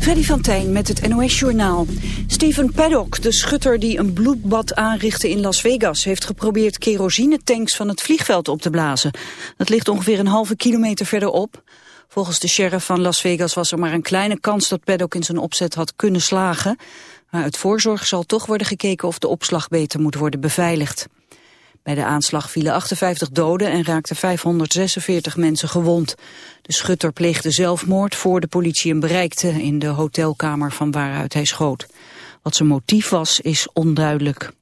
Freddy van Tijn met het NOS-journaal. Steven Paddock, de schutter die een bloedbad aanrichtte in Las Vegas... heeft geprobeerd kerosinetanks van het vliegveld op te blazen. Dat ligt ongeveer een halve kilometer verderop. Volgens de sheriff van Las Vegas was er maar een kleine kans... dat Paddock in zijn opzet had kunnen slagen. Maar uit voorzorg zal toch worden gekeken of de opslag beter moet worden beveiligd. Bij de aanslag vielen 58 doden en raakten 546 mensen gewond. De schutter pleegde zelfmoord voor de politie hem bereikte in de hotelkamer van waaruit hij schoot. Wat zijn motief was, is onduidelijk.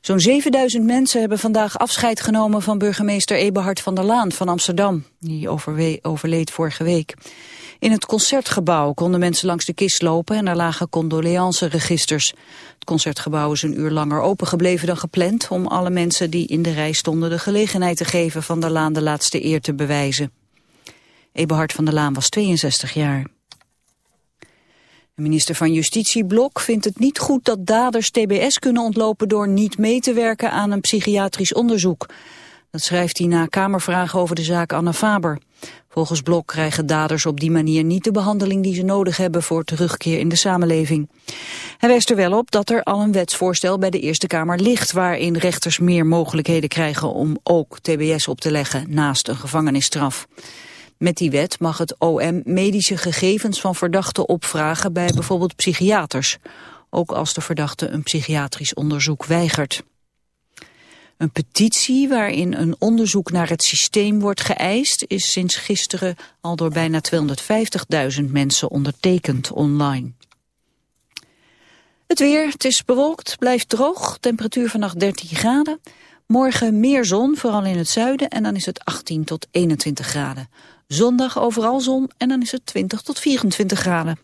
Zo'n 7000 mensen hebben vandaag afscheid genomen van burgemeester Eberhard van der Laan van Amsterdam. Die overleed vorige week. In het concertgebouw konden mensen langs de kist lopen en er lagen condoleanceregisters. Het concertgebouw is een uur langer opengebleven dan gepland om alle mensen die in de rij stonden de gelegenheid te geven van der Laan de laatste eer te bewijzen. Eberhard van der Laan was 62 jaar. De minister van Justitie Blok vindt het niet goed dat daders TBS kunnen ontlopen door niet mee te werken aan een psychiatrisch onderzoek. Dat schrijft hij na Kamervragen over de zaak Anna Faber. Volgens Blok krijgen daders op die manier niet de behandeling die ze nodig hebben voor terugkeer in de samenleving. Hij wijst er wel op dat er al een wetsvoorstel bij de Eerste Kamer ligt waarin rechters meer mogelijkheden krijgen om ook TBS op te leggen naast een gevangenisstraf. Met die wet mag het OM medische gegevens van verdachten opvragen bij bijvoorbeeld psychiaters, ook als de verdachte een psychiatrisch onderzoek weigert. Een petitie waarin een onderzoek naar het systeem wordt geëist... is sinds gisteren al door bijna 250.000 mensen ondertekend online. Het weer, het is bewolkt, blijft droog, temperatuur vannacht 13 graden. Morgen meer zon, vooral in het zuiden, en dan is het 18 tot 21 graden. Zondag overal zon en dan is het 20 tot 24 graden.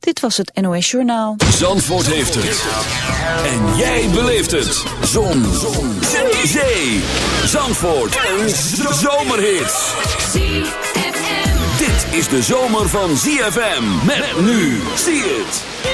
Dit was het NOS Journaal. Zandvoort heeft het. En jij beleeft het. Zon. zon. Zee. Zee. Zandvoort. Een zomerhit. Dit is de zomer van ZFM. Met nu. Zie het.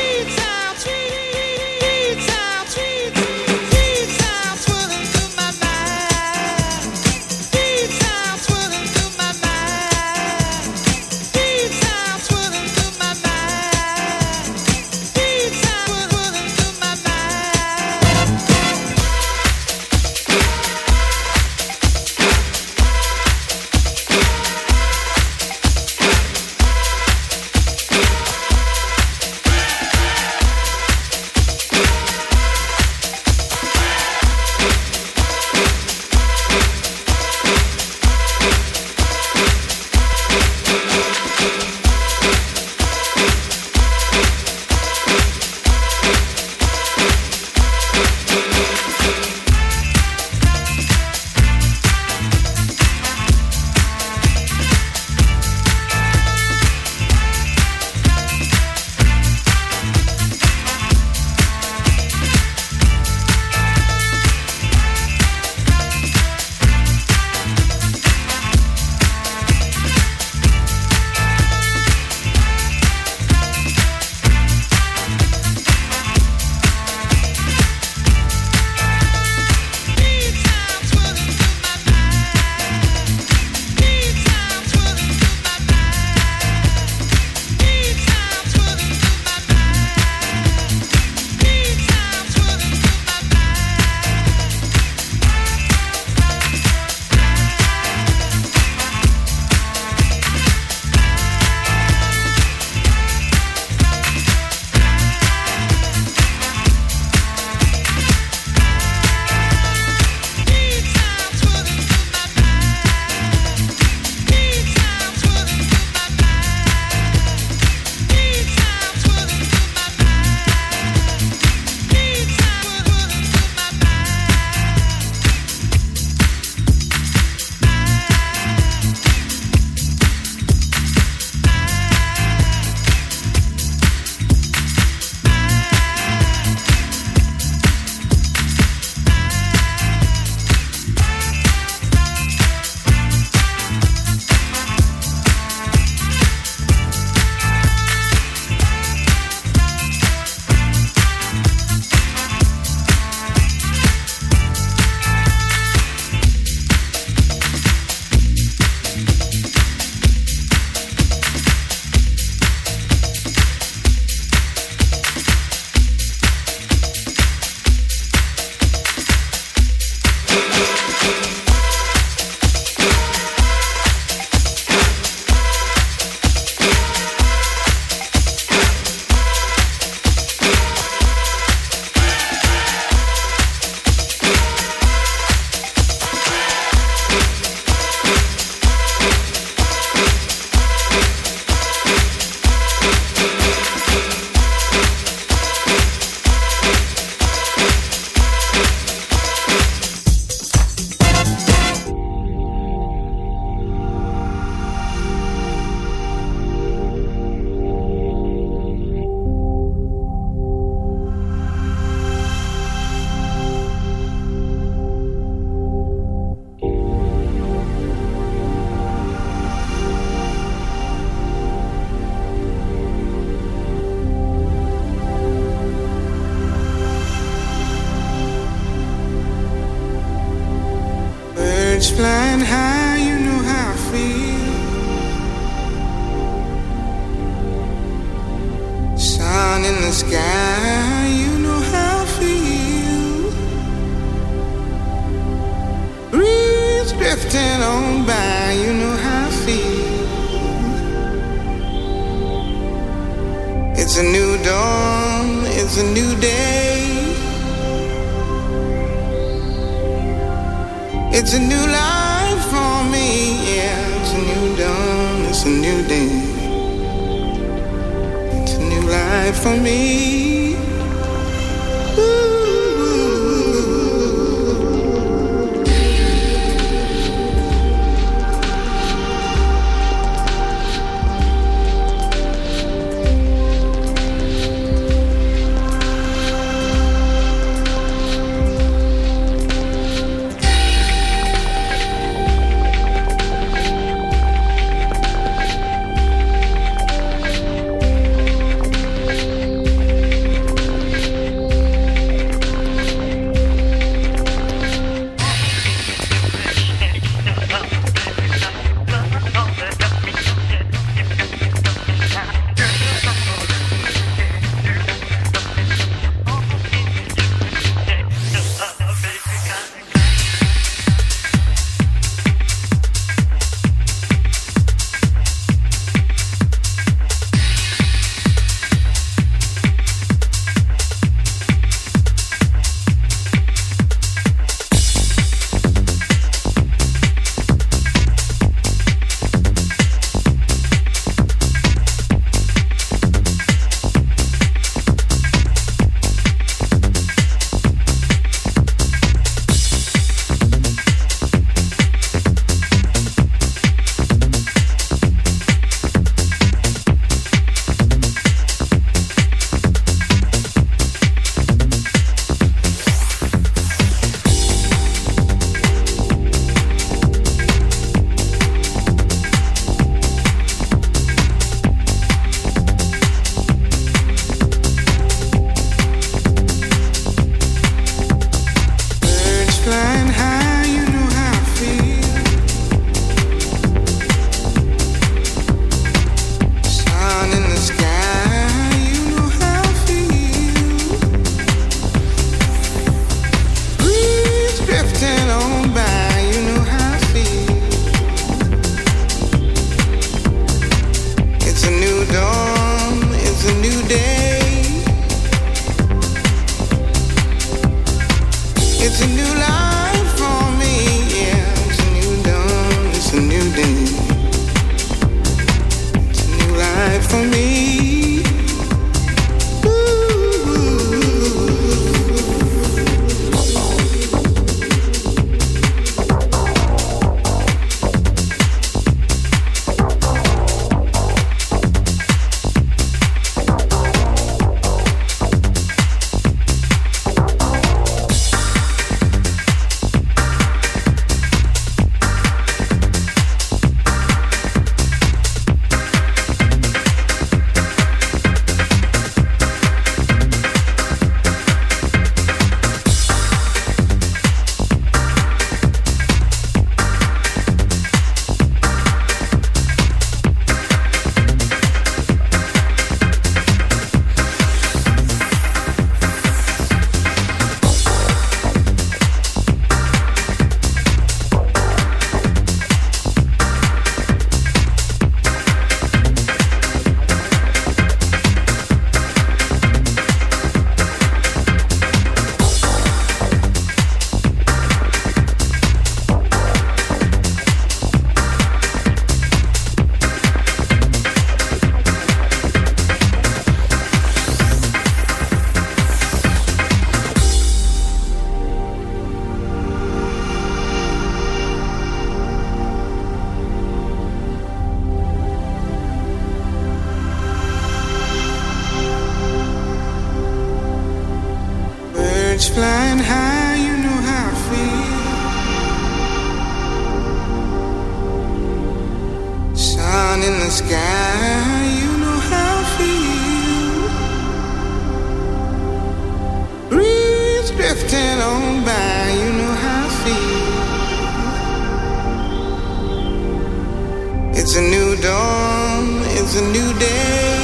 new day.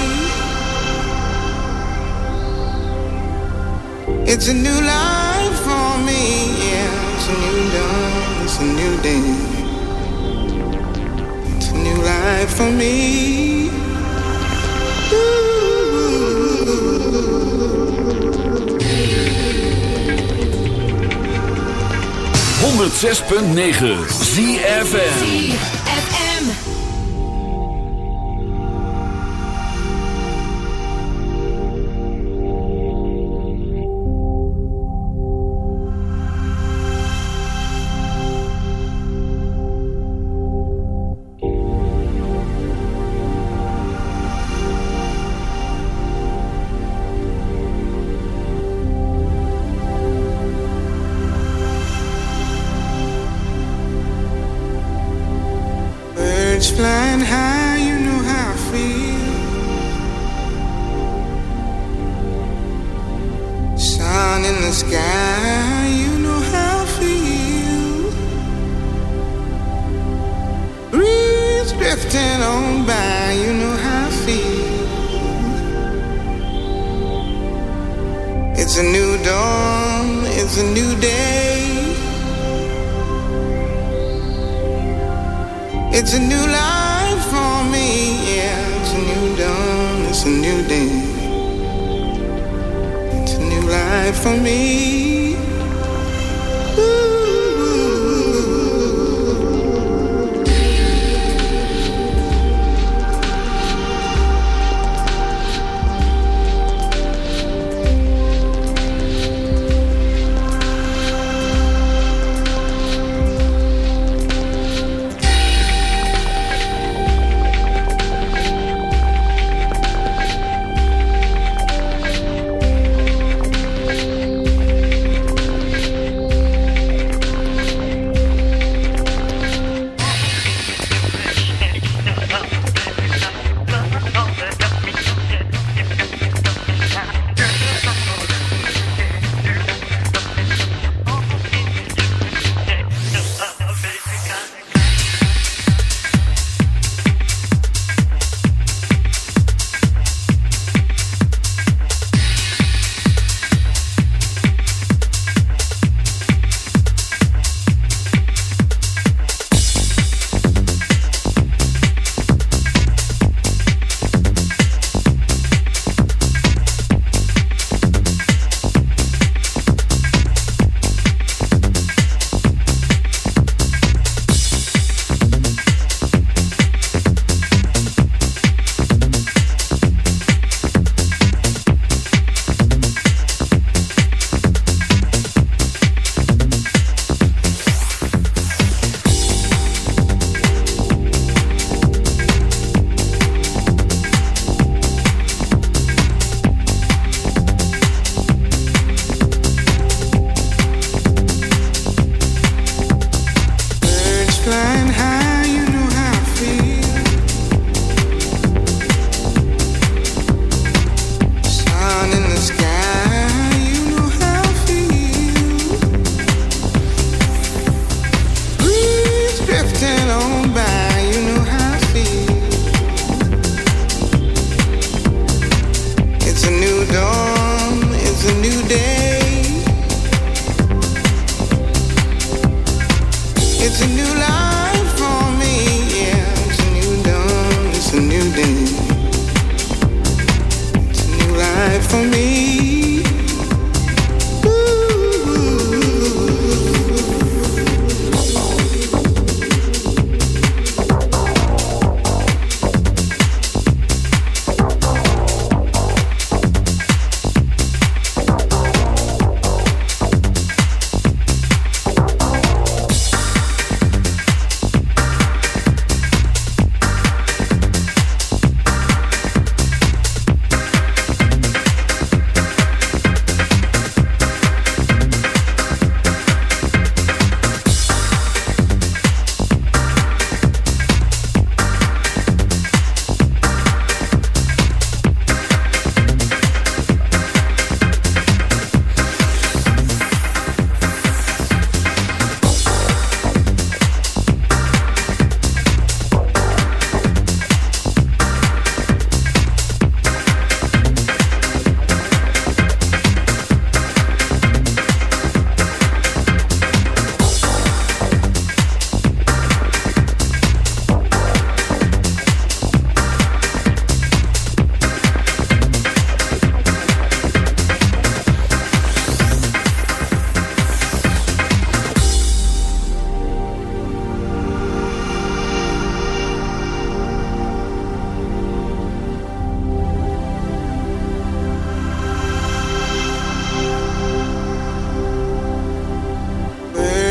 It's a new life for me, yeah. It's a new dawn, it's a new day. It's a new life for me. Ooh. 106.9 ZFN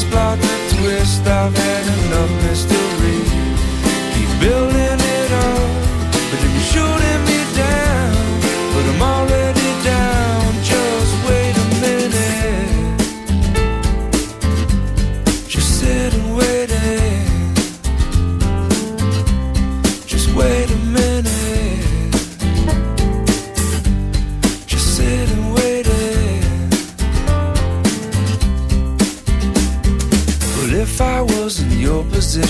this plot to twist? I've had enough mystery. Keep building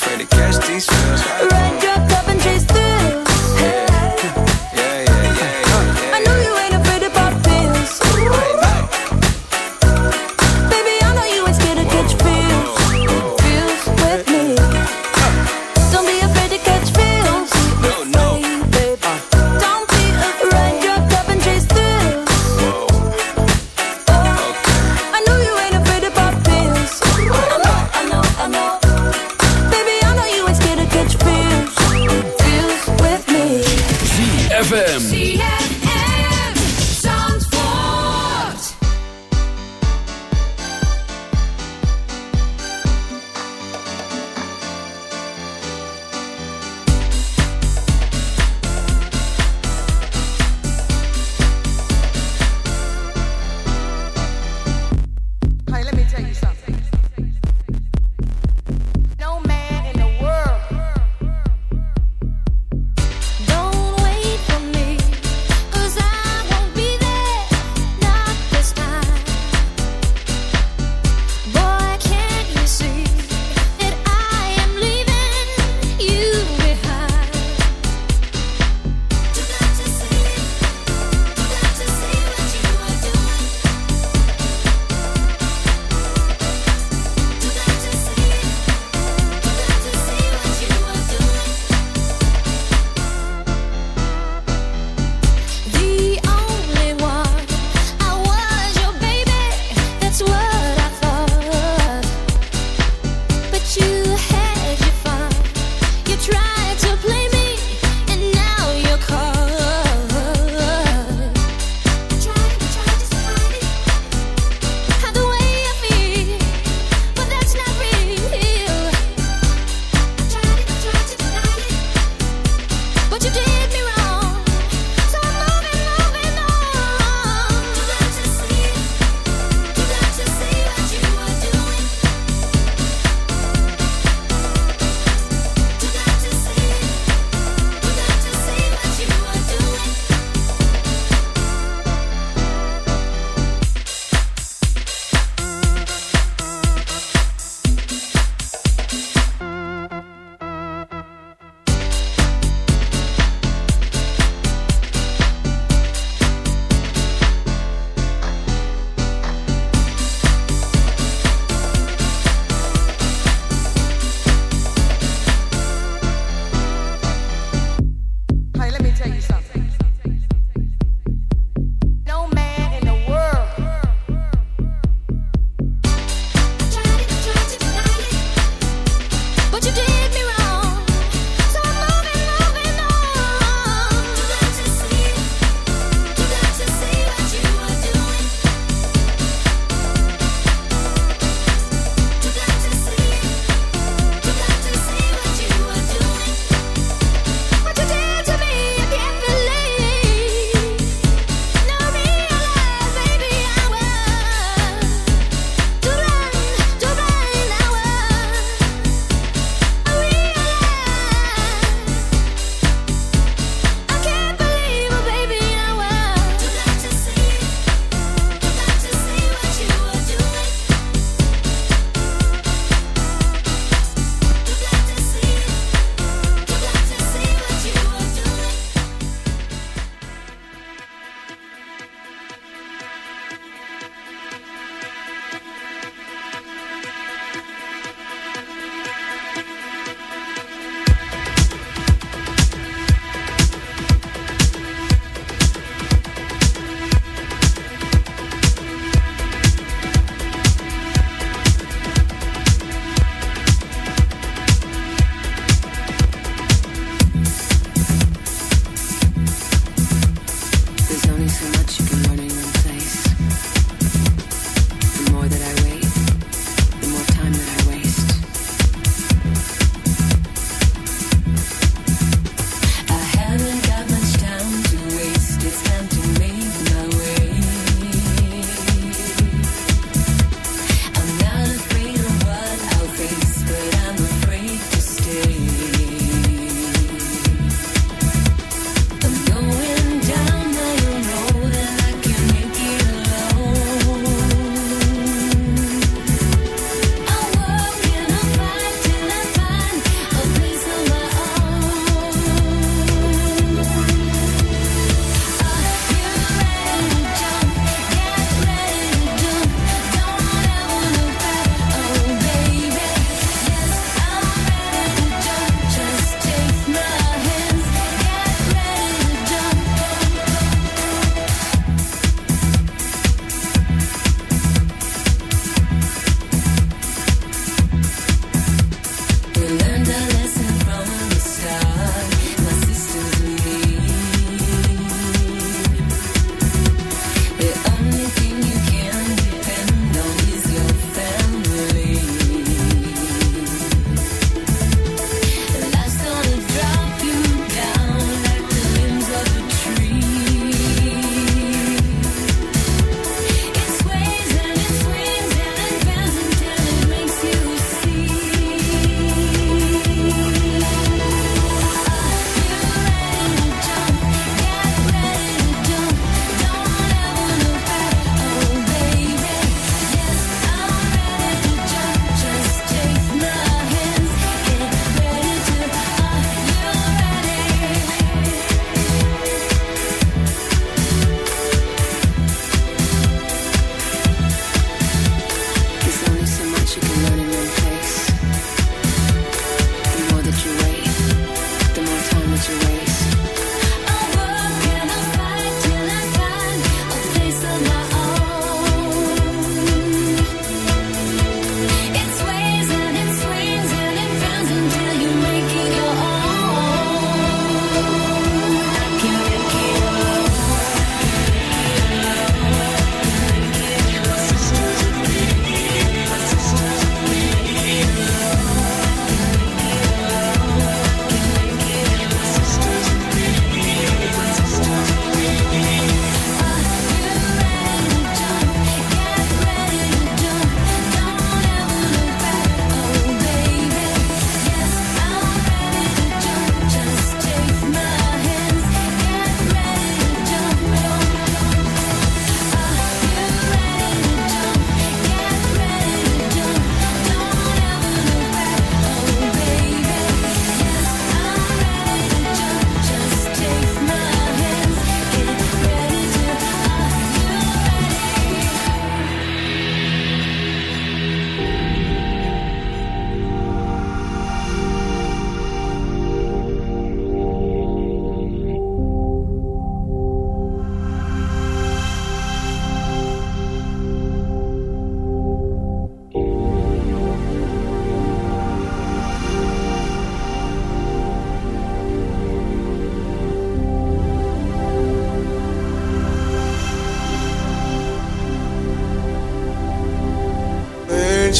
Afraid to catch these feels. Ride your cup and chase thrills.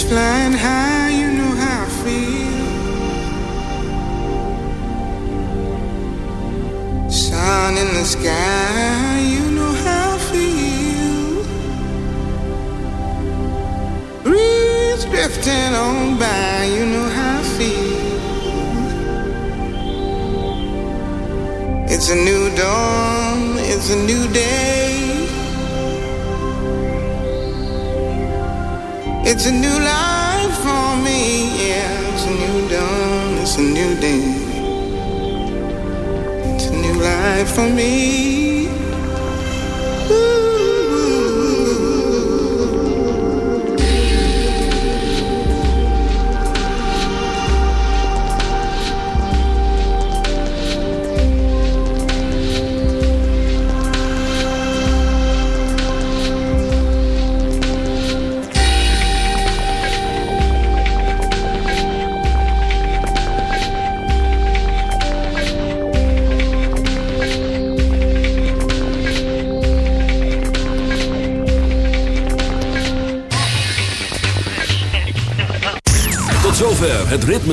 flying high.